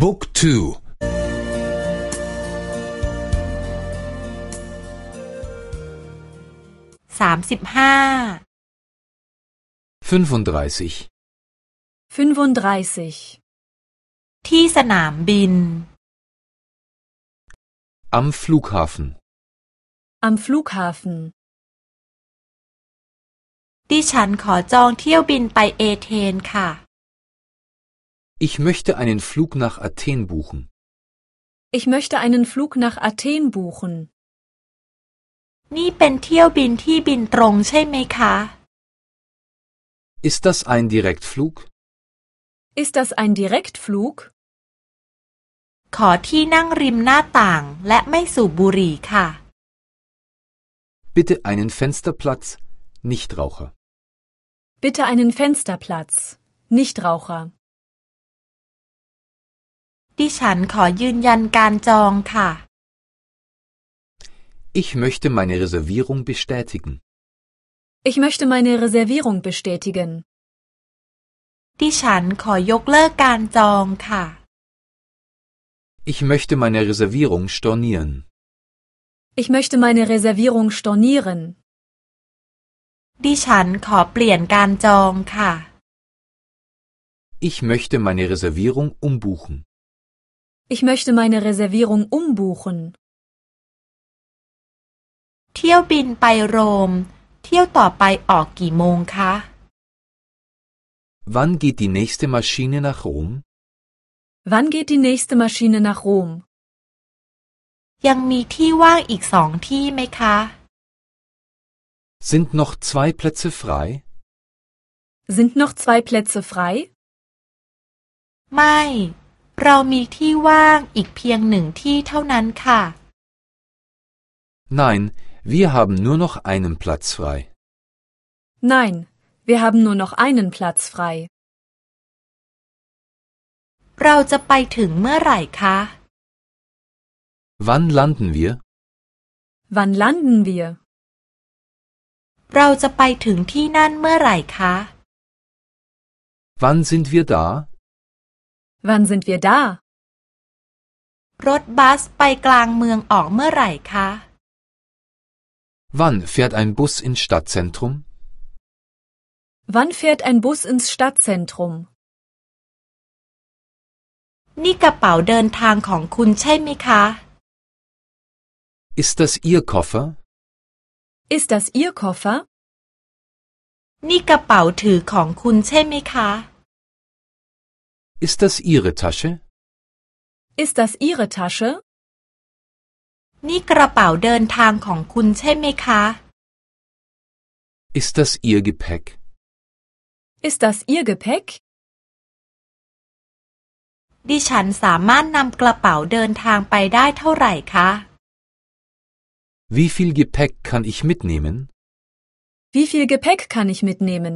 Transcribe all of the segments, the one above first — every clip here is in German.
บุ๊กทูสามสิบห้าที่สนามบิน am Flughafen am Flughafen ดิฉันขอจองเที่ยวบินไปเอเธนค่ะ Ich möchte einen Flug nach Athen buchen. Ich möchte einen Flug nach Athen buchen. นี่เป็นเที่ยวบินที่บินตรงใช่ไหมคะ Ist das ein Direktflug? Ist das ein Direktflug? ขอที่นั่งริมหน้าต่างและไม่สูบบุหรี่ค่ะ Bitte einen Fensterplatz, Nichtraucher. Bitte einen Fensterplatz, Nichtraucher. ดิฉันขอยืนยันการจองค่ะ Ich möchte meine Reservierung bestätigen. Ich möchte meine Reservierung bestätigen. ดิฉันขอยกเลิกการจองค่ะ Ich möchte meine Reservierung stornieren. Ich möchte meine Reservierung stornieren. ดิฉันขอเปลี่ยนการจองค่ะ Ich möchte meine Reservierung umbuchen. Ich möchte meine Reservierung umbuchen. เที่ยวบินไปโรม เที่ยวต่อไปออกกี่โมงคะ Wann geht die nächste Maschine nach Rom? Wann geht die nächste Maschine nach Rom? ยังมีที่ว่างอีกสองที่ไหมคะ Sind noch zwei Plätze frei? Sind noch zwei Plätze frei? ไม่ เรามีที่ว่างอีกเพียงหนึ่งที่เท่านั้นค่ะ Nein, wir haben nur noch einen Platz frei. Nein, wir haben nur noch einen Platz frei. เราจะไปถึงเมื่อไหร่คะ Wann landen wir? Wann landen wir? เราจะไปถึงที่นั่นเมื่อไหร่คะ Wann sind wir da? Wann sind wir da? รถบัสไปกลางเมืองออกเมื่อไหร่คะ Wann fährt ein Bus ins Stadtzentrum? Wann fährt ein Bus ins Stadtzentrum? นี่กระเป๋าเดินทางของคุณใช่ไหมคะ Ist das Ihr Koffer? Ist das Ihr Koffer? นี่กระเป๋าถือของคุณใช่ไหมคะ Ist das Ihre Tasche? Ist das Ihre Tasche? นี่กระเป๋าเดินทางของคุณใช่ไหมคะ Ist das Ihr Gepäck? Ist das Ihr Gepäck? ดิฉันสามารถนำกระเป๋าเดินทางไปได้เท่าไหร่คะ Wie viel Gepäck kann ich mitnehmen? Wie viel Gepäck kann ich mitnehmen?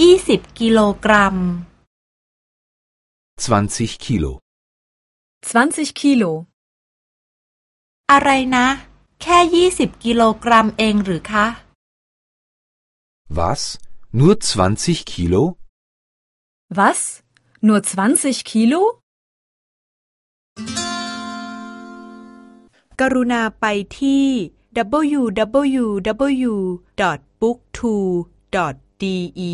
ยี่สิบกิโลกรัม 20 Kilo. 20 Kilo. อะไรนะ แค่ยี่สิบกิโลกรัมเองหรือคะ Was? Nur 20 Kilo? Was? Nur 20 Kilo? กรุณาไปที่ www.booktwo.de